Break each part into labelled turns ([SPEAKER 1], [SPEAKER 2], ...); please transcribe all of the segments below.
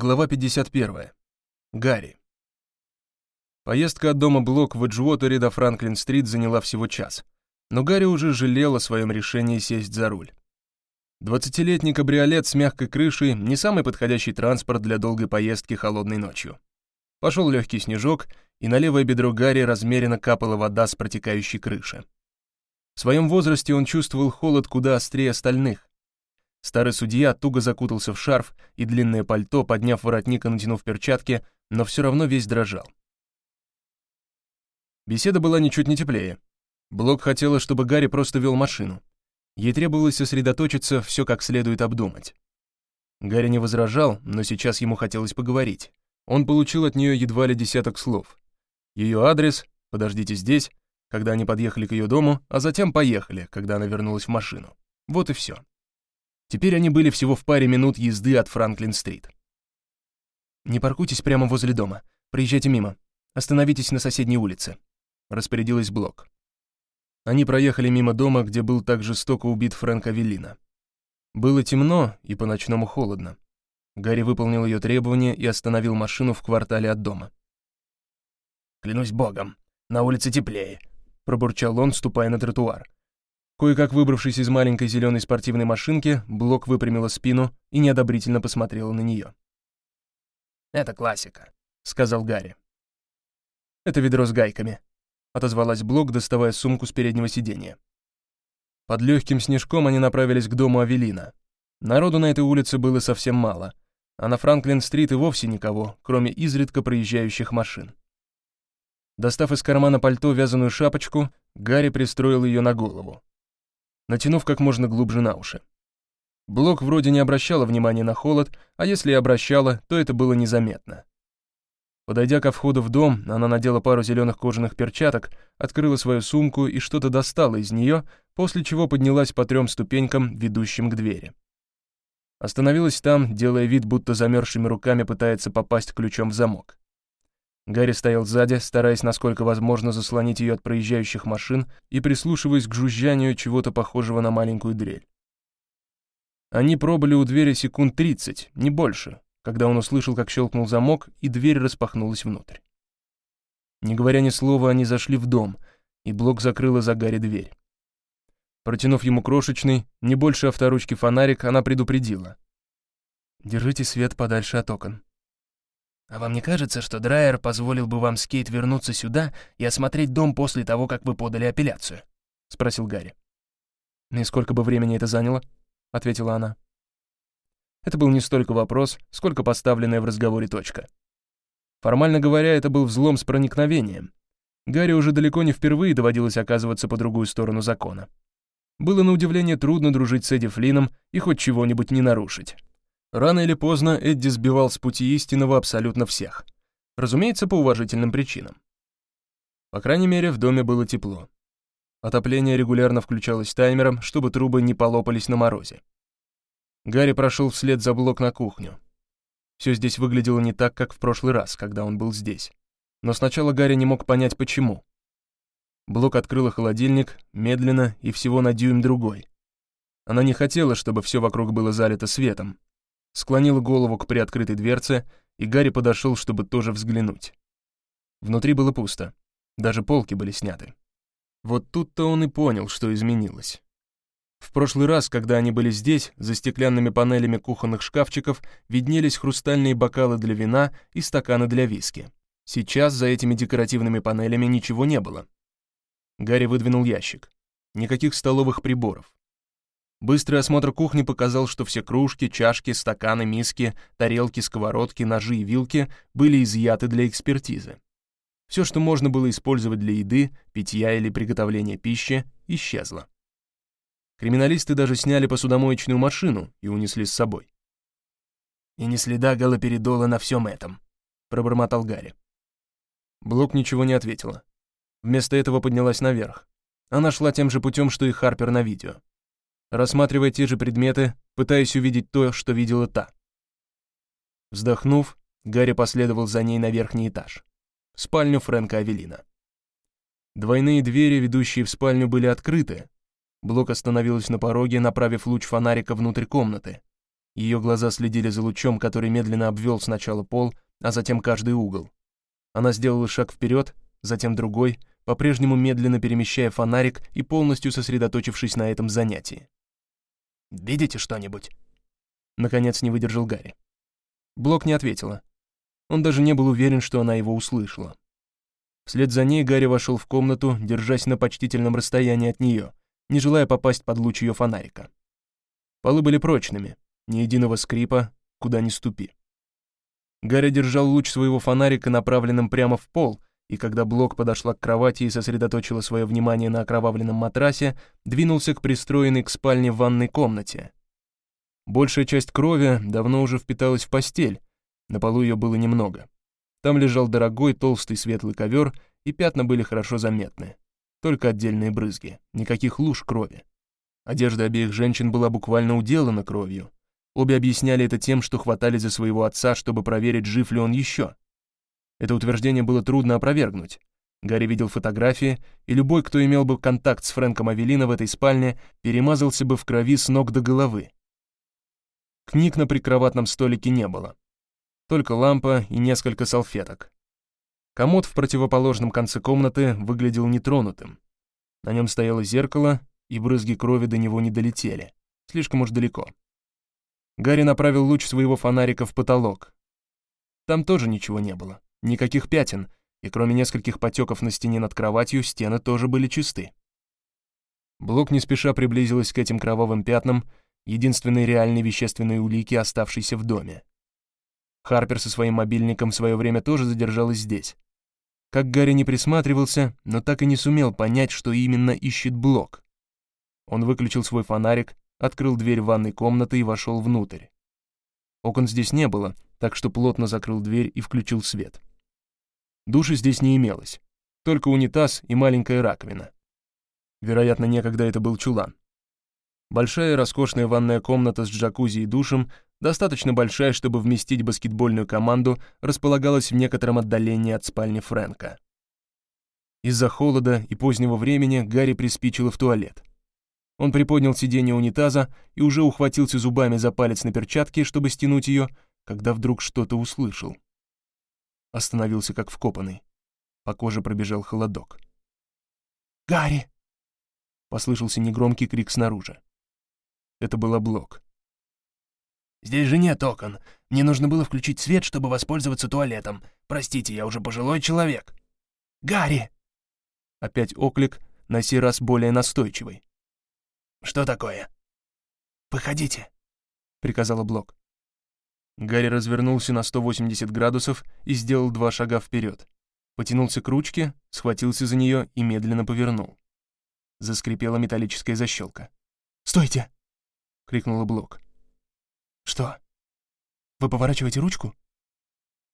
[SPEAKER 1] Глава 51. Гарри. Поездка от дома Блок в Эджуотере до Франклин-стрит заняла всего час, но Гарри уже жалел о своем решении сесть за руль. Двадцатилетний кабриолет с мягкой крышей — не самый подходящий транспорт для долгой поездки холодной ночью. Пошел легкий снежок, и на левое бедро Гарри размеренно капала вода с протекающей крыши. В своем возрасте он чувствовал холод куда острее остальных, Старый судья туго закутался в шарф и длинное пальто, подняв воротник и натянув перчатки, но все равно весь дрожал. Беседа была ничуть не теплее. Блок хотела, чтобы Гарри просто вел машину. Ей требовалось сосредоточиться, все как следует обдумать. Гарри не возражал, но сейчас ему хотелось поговорить. Он получил от нее едва ли десяток слов. Ее адрес «Подождите здесь», когда они подъехали к ее дому, а затем поехали, когда она вернулась в машину. Вот и все. Теперь они были всего в паре минут езды от Франклин-стрит. «Не паркуйтесь прямо возле дома. Проезжайте мимо. Остановитесь на соседней улице», — распорядилась Блок. Они проехали мимо дома, где был так жестоко убит Фрэнк Авеллина. Было темно и по-ночному холодно. Гарри выполнил ее требование и остановил машину в квартале от дома.
[SPEAKER 2] «Клянусь богом, на улице теплее», — пробурчал он, ступая на тротуар.
[SPEAKER 1] Кое-как выбравшись из маленькой зеленой спортивной машинки, Блок выпрямила спину и неодобрительно посмотрела на нее.
[SPEAKER 2] «Это классика», —
[SPEAKER 1] сказал Гарри. «Это ведро с гайками», — отозвалась Блок, доставая сумку с переднего сиденья. Под легким снежком они направились к дому Авелина. Народу на этой улице было совсем мало, а на Франклин-стрит и вовсе никого, кроме изредка проезжающих машин. Достав из кармана пальто вязаную шапочку, Гарри пристроил ее на голову натянув как можно глубже на уши. Блок вроде не обращала внимания на холод, а если и обращала, то это было незаметно. Подойдя ко входу в дом, она надела пару зеленых кожаных перчаток, открыла свою сумку и что-то достала из нее, после чего поднялась по трем ступенькам, ведущим к двери. Остановилась там, делая вид, будто замерзшими руками пытается попасть ключом в замок. Гарри стоял сзади, стараясь насколько возможно заслонить ее от проезжающих машин и прислушиваясь к жужжанию чего-то похожего на маленькую дрель. Они пробыли у двери секунд 30, не больше, когда он услышал, как щелкнул замок, и дверь распахнулась внутрь. Не говоря ни слова, они зашли в дом, и Блок закрыла за Гарри дверь. Протянув ему крошечный, не больше авторучки фонарик, она предупредила. «Держите свет подальше от окон».
[SPEAKER 2] А вам не кажется, что Драйер позволил бы вам с Кейт вернуться сюда и осмотреть дом после того, как вы подали апелляцию?» — спросил Гарри.
[SPEAKER 1] «И сколько бы времени это заняло?» — ответила она. Это был не столько вопрос, сколько поставленная в разговоре точка. Формально говоря, это был взлом с проникновением. Гарри уже далеко не впервые доводилось оказываться по другую сторону закона. Было на удивление трудно дружить с Эдди Флином и хоть чего-нибудь не нарушить. Рано или поздно Эдди сбивал с пути истинного абсолютно всех. Разумеется, по уважительным причинам. По крайней мере, в доме было тепло. Отопление регулярно включалось таймером, чтобы трубы не полопались на морозе. Гарри прошел вслед за блок на кухню. Все здесь выглядело не так, как в прошлый раз, когда он был здесь. Но сначала Гарри не мог понять, почему. Блок открыла холодильник, медленно и всего на дюйм другой. Она не хотела, чтобы все вокруг было залито светом, склонила голову к приоткрытой дверце, и Гарри подошел, чтобы тоже взглянуть. Внутри было пусто, даже полки были сняты. Вот тут-то он и понял, что изменилось. В прошлый раз, когда они были здесь, за стеклянными панелями кухонных шкафчиков виднелись хрустальные бокалы для вина и стаканы для виски. Сейчас за этими декоративными панелями ничего не было. Гарри выдвинул ящик. Никаких столовых приборов. Быстрый осмотр кухни показал, что все кружки, чашки, стаканы, миски, тарелки, сковородки, ножи и вилки были изъяты для экспертизы. Все, что можно было использовать для еды, питья или приготовления пищи, исчезло. Криминалисты даже сняли посудомоечную машину и унесли с собой.
[SPEAKER 2] «И не следа галоперидола на всем этом», — пробормотал Гарри.
[SPEAKER 1] Блок ничего не ответила. Вместо этого поднялась наверх. Она шла тем же путем, что и Харпер на видео рассматривая те же предметы, пытаясь увидеть то, что видела та. Вздохнув, Гарри последовал за ней на верхний этаж, в спальню Фрэнка Авелина. Двойные двери, ведущие в спальню, были открыты. Блок остановилась на пороге, направив луч фонарика внутрь комнаты. Ее глаза следили за лучом, который медленно обвел сначала пол, а затем каждый угол. Она сделала шаг вперед, затем другой, по-прежнему медленно перемещая фонарик и полностью сосредоточившись на этом занятии.
[SPEAKER 2] «Видите что-нибудь?»
[SPEAKER 1] Наконец не выдержал Гарри. Блок не ответила. Он даже не был уверен, что она его услышала. Вслед за ней Гарри вошел в комнату, держась на почтительном расстоянии от нее, не желая попасть под луч ее фонарика. Полы были прочными, ни единого скрипа, куда ни ступи. Гарри держал луч своего фонарика направленным прямо в пол, и когда Блок подошла к кровати и сосредоточила свое внимание на окровавленном матрасе, двинулся к пристроенной к спальне ванной комнате. Большая часть крови давно уже впиталась в постель, на полу ее было немного. Там лежал дорогой толстый светлый ковер, и пятна были хорошо заметны. Только отдельные брызги, никаких луж крови. Одежда обеих женщин была буквально уделана кровью. Обе объясняли это тем, что хватали за своего отца, чтобы проверить, жив ли он еще. Это утверждение было трудно опровергнуть. Гарри видел фотографии, и любой, кто имел бы контакт с Фрэнком Авелина в этой спальне, перемазался бы в крови с ног до головы. Книг на прикроватном столике не было. Только лампа и несколько салфеток. Комод в противоположном конце комнаты выглядел нетронутым. На нем стояло зеркало, и брызги крови до него не долетели. Слишком уж далеко. Гарри направил луч своего фонарика в потолок. Там тоже ничего не было. Никаких пятен, и кроме нескольких потеков на стене над кроватью, стены тоже были чисты. Блок не спеша приблизилась к этим кровавым пятнам, единственной реальной вещественной улики, оставшейся в доме. Харпер со своим мобильником в свое время тоже задержалась здесь. Как Гарри не присматривался, но так и не сумел понять, что именно ищет Блок. Он выключил свой фонарик, открыл дверь ванной комнаты и вошел внутрь. Окон здесь не было, так что плотно закрыл дверь и включил свет. Души здесь не имелось. Только унитаз и маленькая раковина. Вероятно, некогда это был чулан. Большая роскошная ванная комната с джакузи и душем, достаточно большая, чтобы вместить баскетбольную команду, располагалась в некотором отдалении от спальни Фрэнка. Из-за холода и позднего времени Гарри приспичило в туалет. Он приподнял сиденье унитаза и уже ухватился зубами за палец на перчатке, чтобы стянуть ее, когда вдруг что-то услышал остановился как вкопанный. По коже пробежал холодок.
[SPEAKER 2] «Гарри!»
[SPEAKER 1] — послышался негромкий крик снаружи. Это был Блок.
[SPEAKER 2] «Здесь же нет окон. Мне нужно было включить свет, чтобы воспользоваться туалетом. Простите, я уже пожилой человек». «Гарри!»
[SPEAKER 1] Опять оклик, на сей раз более настойчивый.
[SPEAKER 2] «Что такое?» «Выходите», — приказала Блок.
[SPEAKER 1] Гарри развернулся на 180 градусов и сделал два шага вперед. Потянулся к ручке, схватился за нее и медленно повернул. Заскрипела металлическая защелка.
[SPEAKER 2] «Стойте!»
[SPEAKER 1] — крикнула Блок.
[SPEAKER 2] «Что? Вы поворачиваете ручку?»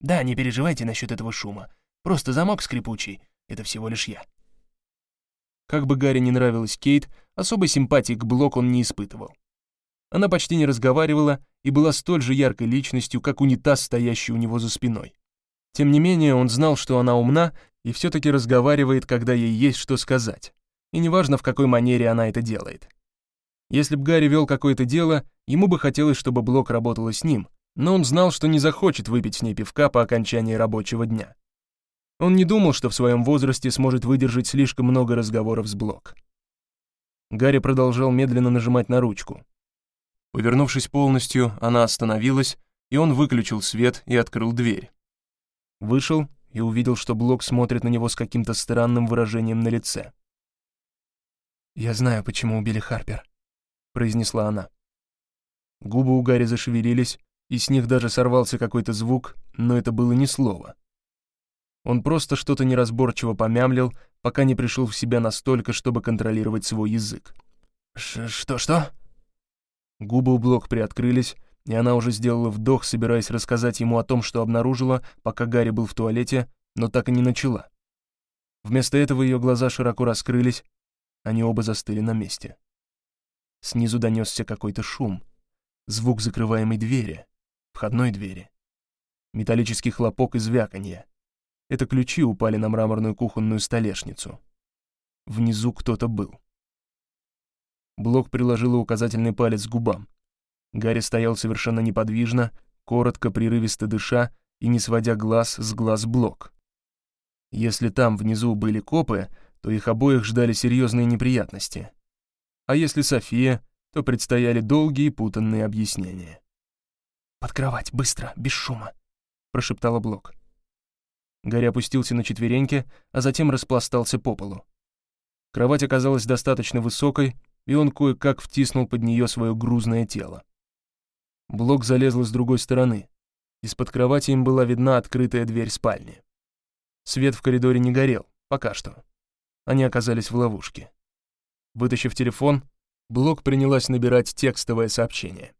[SPEAKER 2] «Да, не переживайте насчет этого шума. Просто замок скрипучий. Это всего лишь я».
[SPEAKER 1] Как бы Гарри не нравилась Кейт, особой симпатии к Блок он не испытывал. Она почти не разговаривала и была столь же яркой личностью, как унитаз, стоящий у него за спиной. Тем не менее, он знал, что она умна и все-таки разговаривает, когда ей есть что сказать. И неважно, в какой манере она это делает. Если бы Гарри вел какое-то дело, ему бы хотелось, чтобы Блок работала с ним, но он знал, что не захочет выпить с ней пивка по окончании рабочего дня. Он не думал, что в своем возрасте сможет выдержать слишком много разговоров с Блок. Гарри продолжал медленно нажимать на ручку. Повернувшись полностью, она остановилась, и он выключил свет и открыл дверь. Вышел и увидел, что Блок смотрит на него с каким-то странным выражением на лице.
[SPEAKER 2] «Я знаю, почему убили Харпер», — произнесла она.
[SPEAKER 1] Губы у Гарри зашевелились, и с них даже сорвался какой-то звук, но это было не слово. Он просто что-то неразборчиво помямлил, пока не пришел в себя настолько, чтобы контролировать свой язык.
[SPEAKER 2] «Что-что?»
[SPEAKER 1] Губы у Блок приоткрылись, и она уже сделала вдох, собираясь рассказать ему о том, что обнаружила, пока Гарри был в туалете, но так и не начала. Вместо этого ее глаза широко раскрылись, они оба застыли на месте. Снизу донесся какой-то шум, звук закрываемой двери, входной двери. Металлический хлопок и звяканье. Это ключи упали на мраморную кухонную столешницу. Внизу кто-то был. Блок приложила указательный палец к губам. Гарри стоял совершенно неподвижно, коротко, прерывисто дыша и не сводя глаз с глаз Блок. Если там внизу были копы, то их обоих ждали серьезные неприятности. А если София, то предстояли долгие путанные объяснения.
[SPEAKER 2] «Под кровать, быстро, без шума», — прошептала Блок.
[SPEAKER 1] Гарри опустился на четвереньки, а затем распластался по полу. Кровать оказалась достаточно высокой, и он кое-как втиснул под нее свое грузное тело. Блок залезла с другой стороны. Из-под кровати им была видна открытая дверь спальни. Свет в коридоре не горел, пока что. Они оказались в ловушке. Вытащив телефон, Блок принялась набирать текстовое сообщение.